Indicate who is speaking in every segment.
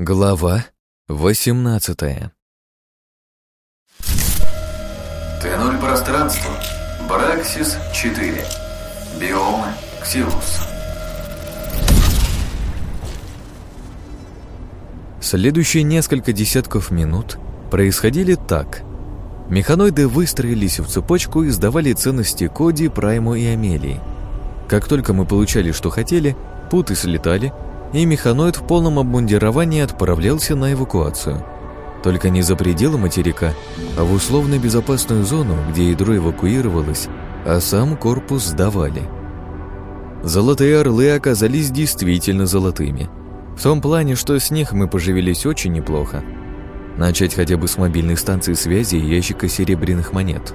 Speaker 1: Глава 18
Speaker 2: Т0 пространство. Браксис 4. Биомы Ксилус.
Speaker 1: Следующие несколько десятков минут происходили так. Механоиды выстроились в цепочку и сдавали ценности Коди, Прайму и Амелии. Как только мы получали, что хотели, путы слетали, и механоид в полном обмундировании отправлялся на эвакуацию. Только не за пределы материка, а в условно безопасную зону, где ядро эвакуировалось, а сам корпус сдавали. Золотые орлы оказались действительно золотыми. В том плане, что с них мы поживились очень неплохо. Начать хотя бы с мобильной станции связи и ящика серебряных монет.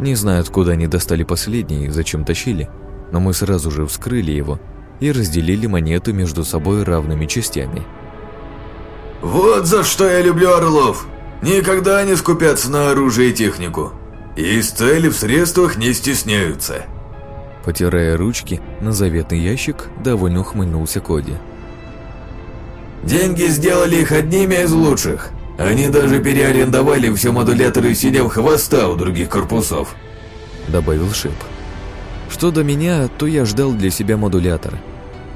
Speaker 1: Не знаю, откуда они достали последние и зачем тащили, но мы сразу же вскрыли его и разделили монеты между собой равными частями.
Speaker 3: «Вот за что я люблю орлов! Никогда не скупятся на оружие и технику. И из цели в средствах не стесняются!»
Speaker 1: Потирая ручки на заветный ящик, довольно ухмыльнулся Коди.
Speaker 3: «Деньги сделали их одними из лучших. Они даже переарендовали все модуляторы сидев хвоста у других корпусов», —
Speaker 1: добавил Шип. Что до меня, то я ждал для себя модулятор.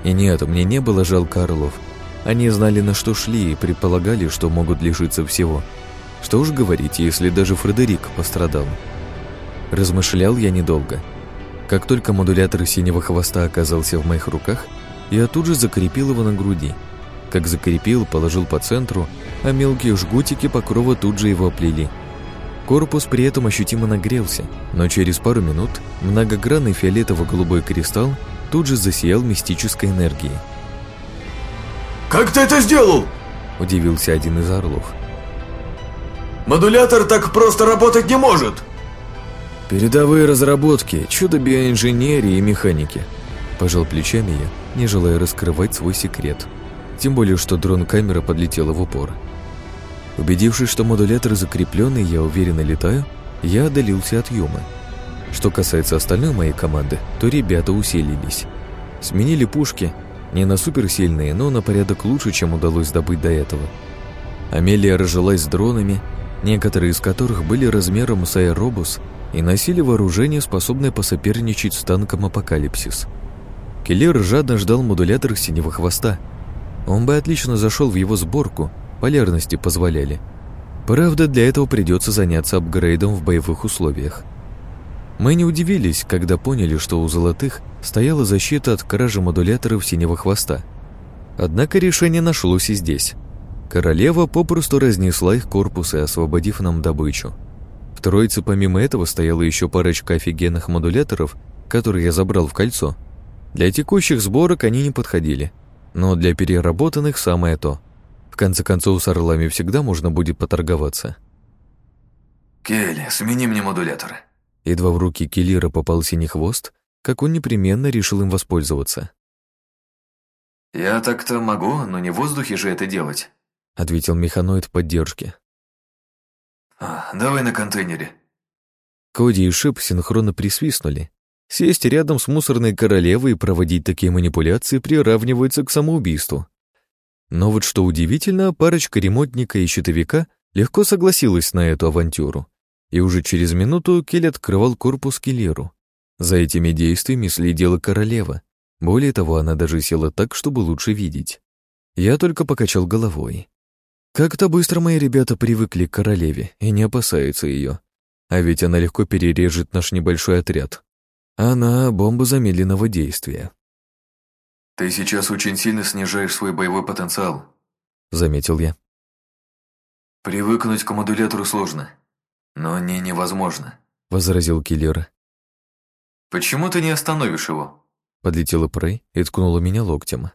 Speaker 1: И нет, мне не было жалко орлов. Они знали, на что шли, и предполагали, что могут лишиться всего. Что уж говорить, если даже Фредерик пострадал. Размышлял я недолго. Как только модулятор синего хвоста оказался в моих руках, я тут же закрепил его на груди. Как закрепил, положил по центру, а мелкие жгутики покрова тут же его оплели – Корпус при этом ощутимо нагрелся, но через пару минут многогранный фиолетово-голубой кристалл тут же засиял мистической энергией.
Speaker 3: «Как ты это сделал?»
Speaker 1: – удивился один из орлов.
Speaker 3: «Модулятор так просто работать не может!»
Speaker 1: «Передовые разработки, чудо биоинженерии и механики», – пожал плечами я, не желая раскрывать свой секрет. Тем более, что дрон-камера подлетела в упор. Убедившись, что модулятор закрепленный, я уверенно летаю, я отдалился от Юмы. Что касается остальной моей команды, то ребята усилились. Сменили пушки, не на суперсильные, но на порядок лучше, чем удалось добыть до этого. Амелия разжилась с дронами, некоторые из которых были размером с аэробус и носили вооружение, способное посоперничать с танком «Апокалипсис». Киллер жадно ждал модулятор синего хвоста. Он бы отлично зашел в его сборку, полярности позволяли. Правда, для этого придется заняться апгрейдом в боевых условиях. Мы не удивились, когда поняли, что у золотых стояла защита от кражи модуляторов синего хвоста. Однако решение нашлось и здесь. Королева попросту разнесла их корпусы, освободив нам добычу. В троице помимо этого стояла еще парочка офигенных модуляторов, которые я забрал в кольцо. Для текущих сборок они не подходили, но для переработанных самое то – конце концов, с орлами всегда можно будет поторговаться.
Speaker 2: «Келли, смени мне модулятор».
Speaker 1: Едва в руки Келлира попал синий хвост, как он непременно решил им воспользоваться.
Speaker 2: «Я так-то могу, но не в воздухе же это делать», —
Speaker 1: ответил механоид поддержки.
Speaker 2: А, «Давай на контейнере».
Speaker 1: Коди и Шип синхронно присвистнули. Сесть рядом с мусорной королевой и проводить такие манипуляции приравнивается к самоубийству. Но вот что удивительно, парочка ремонтника и щитовика легко согласилась на эту авантюру. И уже через минуту Келли открывал корпус Келлеру. За этими действиями следила королева. Более того, она даже села так, чтобы лучше видеть. Я только покачал головой. Как-то быстро мои ребята привыкли к королеве и не опасаются ее. А ведь она легко перережет наш небольшой отряд. Она — бомба замедленного действия.
Speaker 2: «Ты сейчас очень сильно снижаешь свой боевой потенциал», —
Speaker 1: заметил я.
Speaker 2: «Привыкнуть к модулятору сложно, но не невозможно», —
Speaker 1: возразил киллер.
Speaker 2: «Почему ты не остановишь его?»
Speaker 1: Подлетела Прей и ткнула меня локтем.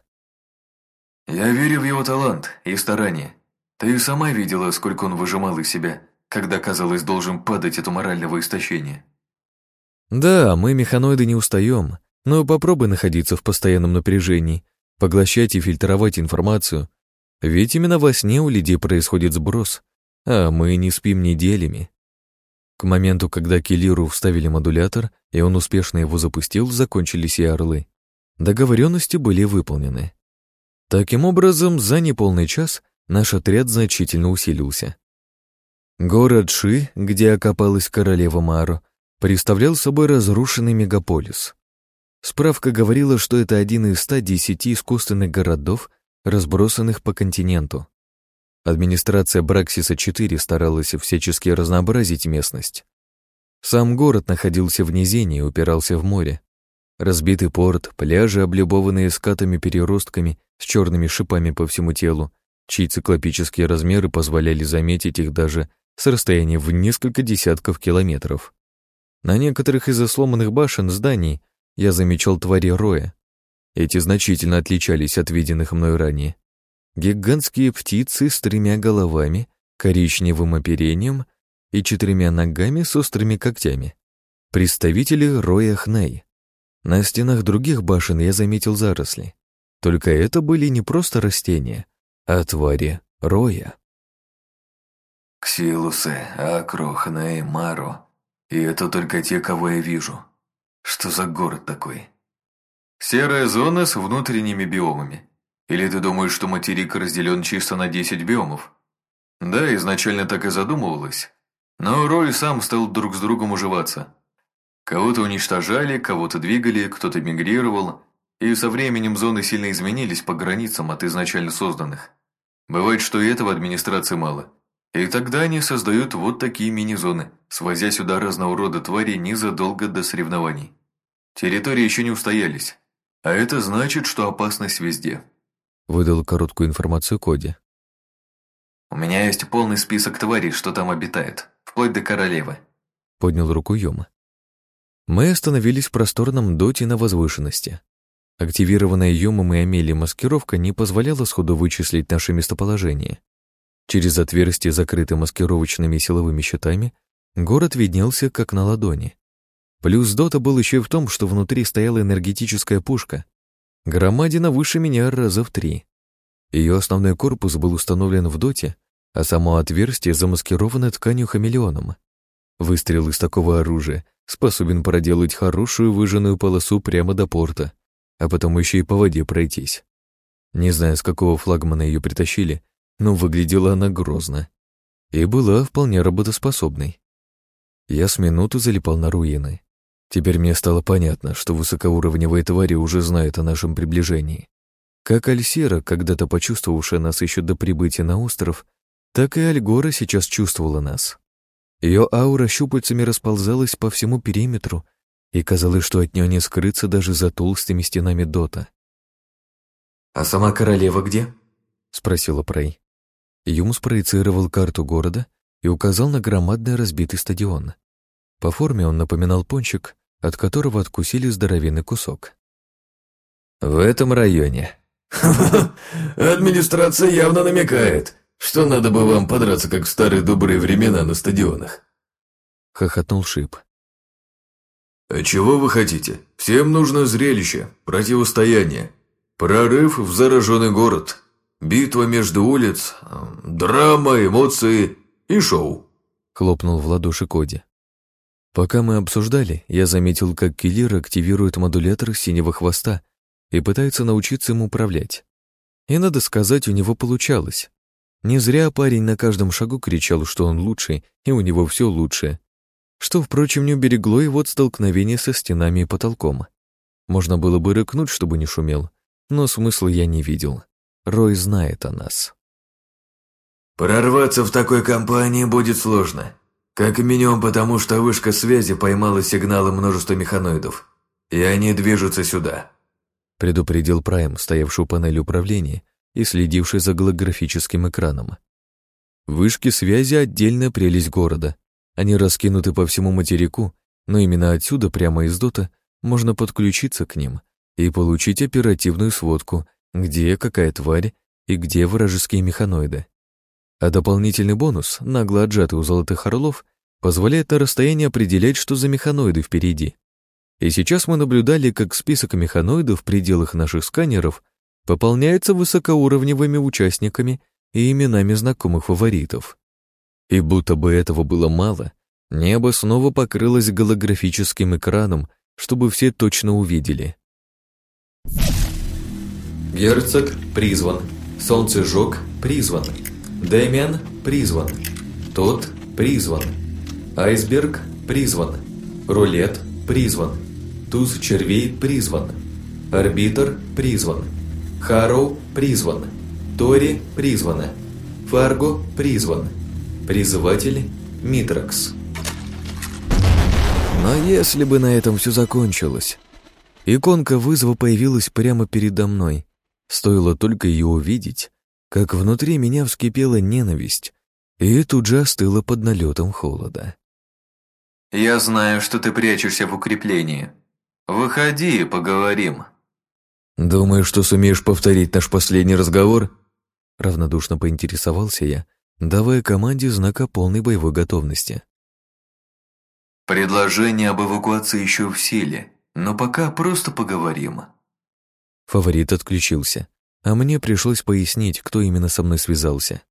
Speaker 2: «Я верю в его талант и старания. Ты и сама видела, сколько он выжимал из себя, когда, казалось, должен падать от морального истощения».
Speaker 1: «Да, мы, механоиды, не устаем, но попробуй находиться в постоянном напряжении, поглощать и фильтровать информацию. Ведь именно во сне у людей происходит сброс, а мы не спим неделями. К моменту, когда Келиру вставили модулятор, и он успешно его запустил, закончились и орлы. Договоренности были выполнены. Таким образом, за неполный час наш отряд значительно усилился. Город Ши, где окопалась королева Мару, представлял собой разрушенный мегаполис. Справка говорила, что это один из 110 искусственных городов, разбросанных по континенту. Администрация Браксиса-4 старалась всячески разнообразить местность. Сам город находился в низине и упирался в море. Разбитый порт, пляжи, облюбованные скатами-переростками с черными шипами по всему телу, чьи циклопические размеры позволяли заметить их даже с расстояния в несколько десятков километров. На некоторых из сломанных башен зданий я замечал твари роя. Эти значительно отличались от виденных мной ранее. Гигантские птицы с тремя головами, коричневым оперением и четырьмя ногами с острыми когтями. Представители роя Хней. На стенах других башен я заметил заросли. Только это были не просто растения, а твари роя.
Speaker 2: Ксилусы, Акро, Хней, Маро. И это только те, кого я вижу. Что за город такой? Серая зона с внутренними биомами. Или ты думаешь, что материк разделен чисто на 10 биомов? Да, изначально так и задумывалось. Но Рой сам стал друг с другом уживаться. Кого-то уничтожали, кого-то двигали, кто-то мигрировал, и со временем зоны сильно изменились по границам от изначально созданных. Бывает, что и этого администрации мало. И тогда они создают вот такие мини-зоны, свозя сюда разного рода твари незадолго до соревнований. Территории еще не устоялись, а это значит, что опасность везде.
Speaker 1: Выдал короткую информацию Коди.
Speaker 2: У меня есть полный список тварей, что там обитает, вплоть до королевы.
Speaker 1: Поднял руку Йома. Мы остановились в просторном доте на возвышенности. Активированная Йомом и Амели маскировка не позволяла сходу вычислить наше местоположение. Через отверстие, закрытое маскировочными силовыми щитами, город виднелся как на ладони. Плюс дота был еще и в том, что внутри стояла энергетическая пушка. Громадина выше меня раза в три. Ее основной корпус был установлен в доте, а само отверстие замаскировано тканью хамелеоном. Выстрел из такого оружия способен проделать хорошую выжженную полосу прямо до порта, а потом еще и по воде пройтись. Не знаю, с какого флагмана ее притащили, но выглядела она грозно и была вполне работоспособной. Я с минуту залипал на руины. Теперь мне стало понятно, что высокоуровневые твари уже знают о нашем приближении. Как Альсера, когда-то почувствовавшая нас еще до прибытия на остров, так и Альгора сейчас чувствовала нас. Ее аура щупальцами расползалась по всему периметру, и казалось, что от нее не скрыться даже за толстыми стенами дота.
Speaker 3: «А сама королева где?»
Speaker 1: — спросила Прей. Юм спроецировал карту города и указал на громадный разбитый стадион. По форме он напоминал пончик, от которого откусили здоровенный кусок.
Speaker 3: «В этом районе». Администрация явно намекает, что надо бы вам подраться, как в старые добрые времена на стадионах.
Speaker 1: Хохотнул Шип.
Speaker 3: «А чего вы хотите? Всем нужно зрелище, противостояние, прорыв в зараженный город, Битва между улиц, драма, эмоции и шоу.
Speaker 1: Хлопнул в ладоши Коди. Пока мы обсуждали, я заметил, как киллер активирует модулятор синего хвоста и пытается научиться им управлять. И, надо сказать, у него получалось. Не зря парень на каждом шагу кричал, что он лучший, и у него все лучшее. Что, впрочем, не уберегло его от столкновения со стенами и потолком. Можно было бы рыкнуть, чтобы не шумел, но смысла я не видел. Рой знает о нас.
Speaker 3: Прорваться в такой компании будет сложно. Как минимум потому, что вышка связи поймала сигналы множества механоидов, и они движутся сюда.
Speaker 1: Предупредил Прайм, стоявший у панели управления и следивший за голографическим экраном. Вышки связи — отдельная прелесть города. Они раскинуты по всему материку, но именно отсюда, прямо из дота, можно подключиться к ним и получить оперативную сводку где какая тварь и где вражеские механоиды. А дополнительный бонус, нагло отжатый у золотых орлов, позволяет на расстоянии определять, что за механоиды впереди. И сейчас мы наблюдали, как список механоидов в пределах наших сканеров пополняется высокоуровневыми участниками и именами знакомых фаворитов. И будто бы этого было мало, небо снова покрылось голографическим экраном, чтобы все точно увидели.
Speaker 4: Герцог призван.
Speaker 1: Солнцежог призван. Дэмиан призван. Тот призван. Айсберг призван. Рулет призван. Туз червей призван. Арбитр призван. Харроу призван. Тори призвана. Фарго призван. Призыватель Митракс. Но если бы на этом все закончилось... Иконка вызова появилась прямо передо мной. Стоило только ее увидеть, как внутри меня вскипела ненависть, и тут же остыла под налетом холода.
Speaker 2: «Я знаю, что ты прячешься в укреплении. Выходи и поговорим».
Speaker 1: «Думаешь, что сумеешь повторить наш последний разговор?» Равнодушно поинтересовался я, давая команде знака полной боевой готовности.
Speaker 2: «Предложение об эвакуации еще в силе, но пока просто поговорим».
Speaker 1: Фаворит отключился, а мне пришлось пояснить, кто именно со мной связался.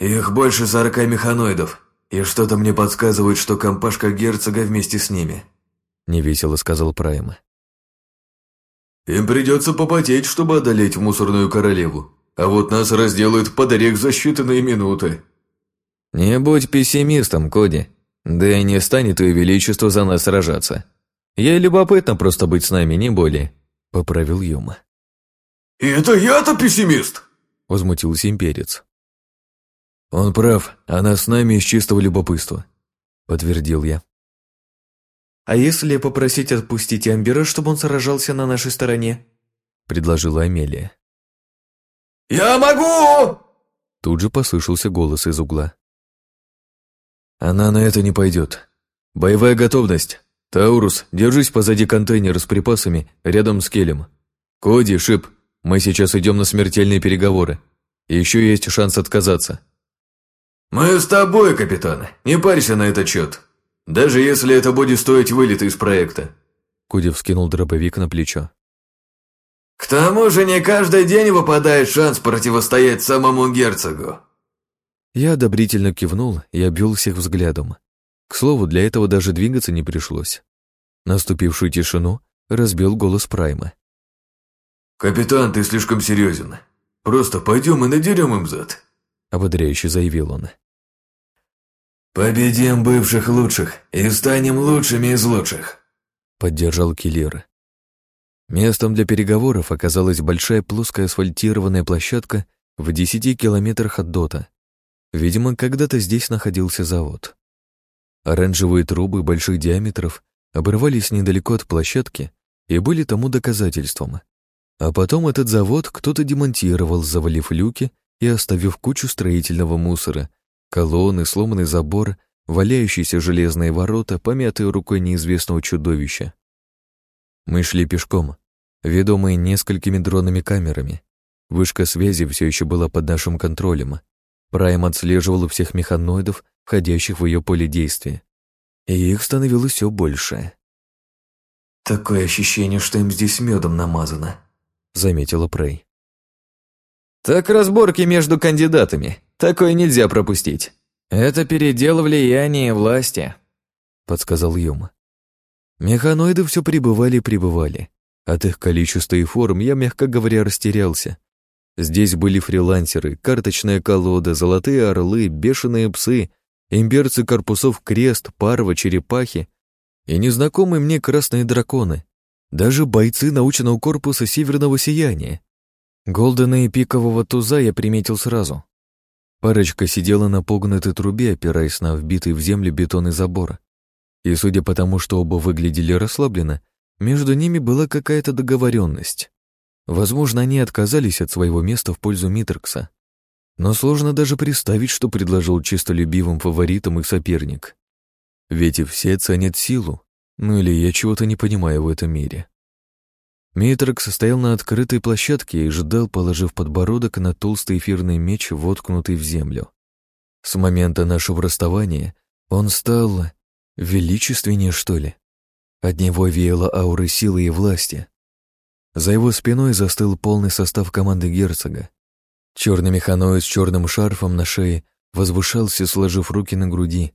Speaker 3: «Их больше сорока механоидов, и что-то мне подсказывает, что компашка герцога вместе с ними», —
Speaker 1: невесело сказал Прайм.
Speaker 3: «Им придется попотеть, чтобы одолеть мусорную королеву, а вот нас разделают под орех за считанные минуты».
Speaker 1: «Не будь пессимистом, Коди. Да и не станет ее величество за нас сражаться. Ей любопытно просто быть с нами, не более», — поправил Юма.
Speaker 3: «И это я-то пессимист?»
Speaker 1: — возмутился имперец. «Он прав, она с нами из чистого любопытства», — подтвердил я. «А если попросить отпустить Амбера, чтобы он сражался на нашей стороне?» — предложила Амелия.
Speaker 3: «Я могу!»
Speaker 1: Тут же послышался голос из угла. «Она на это не пойдет. Боевая готовность. Таурус, держись позади контейнера с припасами рядом с Келем. Коди, Шип, мы сейчас идем на смертельные переговоры. еще есть шанс отказаться».
Speaker 3: «Мы с тобой, капитан. Не парься на этот счет. Даже если это будет стоить вылета из проекта».
Speaker 1: Куди вскинул дробовик на плечо.
Speaker 3: «К тому же не каждый день выпадает шанс противостоять самому герцогу».
Speaker 1: Я одобрительно кивнул и обвел всех взглядом. К слову, для этого даже двигаться не пришлось. Наступившую тишину разбил голос Прайма.
Speaker 3: «Капитан, ты слишком серьезен. Просто пойдем и надерем им зад», —
Speaker 1: ободряюще заявил он.
Speaker 3: «Победим бывших лучших и станем лучшими из лучших», —
Speaker 1: поддержал Киллер. Местом для переговоров оказалась большая плоская асфальтированная площадка в десяти километрах от Дота. Видимо, когда-то здесь находился завод. Оранжевые трубы больших диаметров обрывались недалеко от площадки и были тому доказательством. А потом этот завод кто-то демонтировал, завалив люки и оставив кучу строительного мусора, Колонны, сломанный забор, валяющиеся железные ворота, помятые рукой неизвестного чудовища. Мы шли пешком, ведомые несколькими дронами камерами. Вышка связи все еще была под нашим контролем. Прайм отслеживал всех механоидов, входящих в ее поле действия. И их становилось все больше.
Speaker 3: «Такое ощущение, что им здесь медом намазано», — заметила Прей.
Speaker 1: «Так разборки между кандидатами. Такое нельзя пропустить. Это передел влияния власти», — подсказал Юма. Механоиды все прибывали и прибывали. От их количества и форм я, мягко говоря, растерялся. Здесь были фрилансеры, карточная колода, золотые орлы, бешеные псы, имперцы корпусов крест, парва, черепахи и незнакомые мне красные драконы. Даже бойцы научного корпуса северного сияния. Голдена и пикового туза я приметил сразу. Парочка сидела на погнутой трубе, опираясь на вбитый в землю бетонный забор. И судя по тому, что оба выглядели расслабленно, между ними была какая-то договоренность. Возможно, они отказались от своего места в пользу Митрокса. Но сложно даже представить, что предложил чистолюбивым фаворитам их соперник. Ведь и все ценят силу, ну или я чего-то не понимаю в этом мире. Митрокс стоял на открытой площадке и ждал, положив подбородок на толстый эфирный меч, воткнутый в землю. С момента нашего расставания он стал величественнее, что ли. От него веяло ауры силы и власти. За его спиной застыл полный состав команды герцога. Черный механоид с черным шарфом на шее возвышался, сложив руки на груди.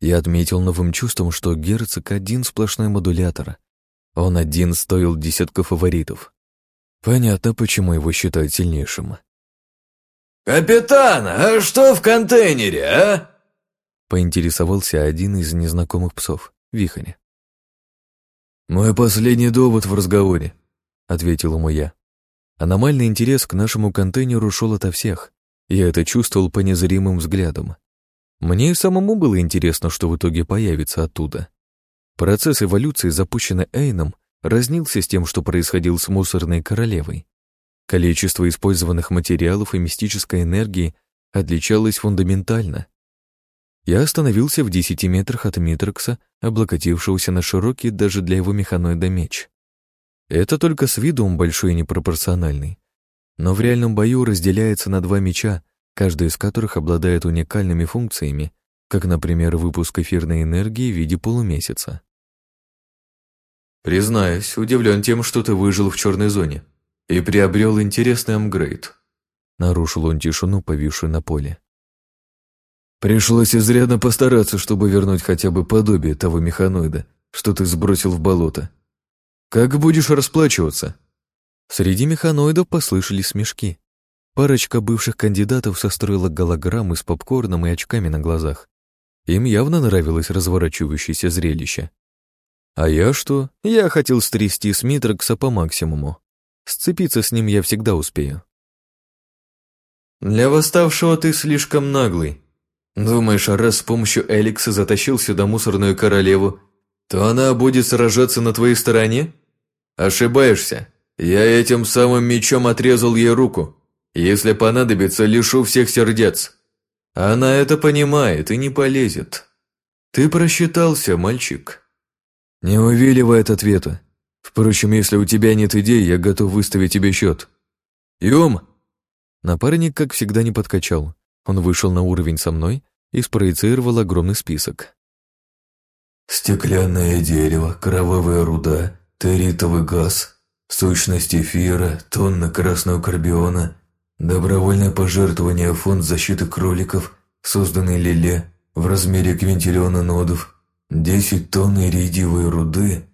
Speaker 1: Я отметил новым чувством, что герцог один сплошной модулятор — он один стоил десятка фаворитов. Понятно, почему его считают сильнейшим.
Speaker 3: «Капитан, а что в контейнере, а?»
Speaker 1: Поинтересовался один из незнакомых псов, Виханя.
Speaker 2: «Мой последний довод в разговоре», — ответил ему я.
Speaker 1: Аномальный интерес к нашему контейнеру шел ото всех. Я это чувствовал по незримым взглядам. Мне и самому было интересно, что в итоге появится оттуда. Процесс эволюции, запущенный Эйном, разнился с тем, что происходил с мусорной королевой. Количество использованных материалов и мистической энергии отличалось фундаментально. Я остановился в десяти метрах от Митрокса, облокотившегося на широкий даже для его механоида меч. Это только с виду он большой и непропорциональный. Но в реальном бою разделяется на два меча, каждый из которых обладает уникальными функциями, как, например, выпуск эфирной энергии в виде полумесяца.
Speaker 2: «Признаюсь, удивлен тем, что ты выжил в черной зоне и приобрел интересный апгрейд»,
Speaker 1: нарушил он тишину, повисшую на поле.
Speaker 2: «Пришлось изрядно постараться, чтобы вернуть хотя бы подобие того механоида, что ты сбросил в болото. Как будешь расплачиваться?»
Speaker 1: Среди механоидов послышались смешки. Парочка бывших кандидатов состроила голограммы с попкорном и очками на глазах. Им явно нравилось разворачивающееся зрелище. А я что? Я хотел стрясти Смитрокса по максимуму. Сцепиться с ним я всегда успею.
Speaker 2: «Для восставшего ты слишком наглый. Думаешь, раз с помощью Эликса затащил сюда мусорную королеву, то она будет сражаться на твоей стороне? Ошибаешься. Я этим самым мечом отрезал ей руку. Если понадобится, лишу всех сердец. Она это понимает и не полезет. Ты просчитался, мальчик.
Speaker 1: Не увиливай от ответа. Впрочем, если у тебя нет идей, я готов выставить тебе счет. Юм! Напарник, как всегда, не подкачал. Он вышел на уровень со мной и спроецировал огромный список.
Speaker 3: Стеклянное дерево, кровавая руда, территовый газ, сущность эфира, тонна красного карбиона, добровольное пожертвование фонд защиты кроликов, созданный Лиле в размере квинтиллиона нодов, 10 тонн иридиевой руды.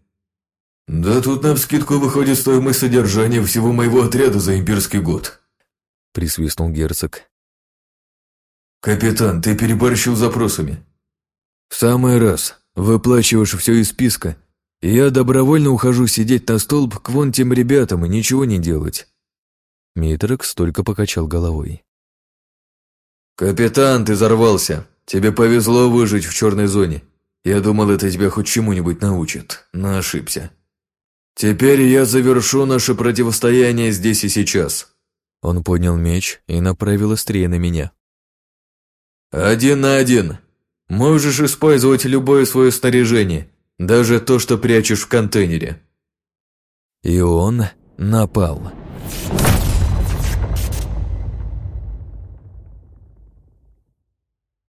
Speaker 3: Да тут на скидку выходит стоимость содержания всего моего отряда за имперский год.
Speaker 1: Присвистнул герцог.
Speaker 3: «Капитан, ты переборщил запросами».
Speaker 2: «В самый раз. Выплачиваешь все из списка, и я добровольно ухожу сидеть на столб к вон тем ребятам и ничего не делать».
Speaker 1: Митрекс только покачал головой.
Speaker 2: «Капитан, ты взорвался. Тебе повезло выжить в черной зоне. Я думал, это тебя хоть чему-нибудь научит, но ошибся. Теперь я завершу наше противостояние здесь и сейчас».
Speaker 1: Он поднял меч и направил острее на меня.
Speaker 2: «Один на один. Можешь использовать любое свое снаряжение, даже то, что прячешь в контейнере».
Speaker 1: И он напал.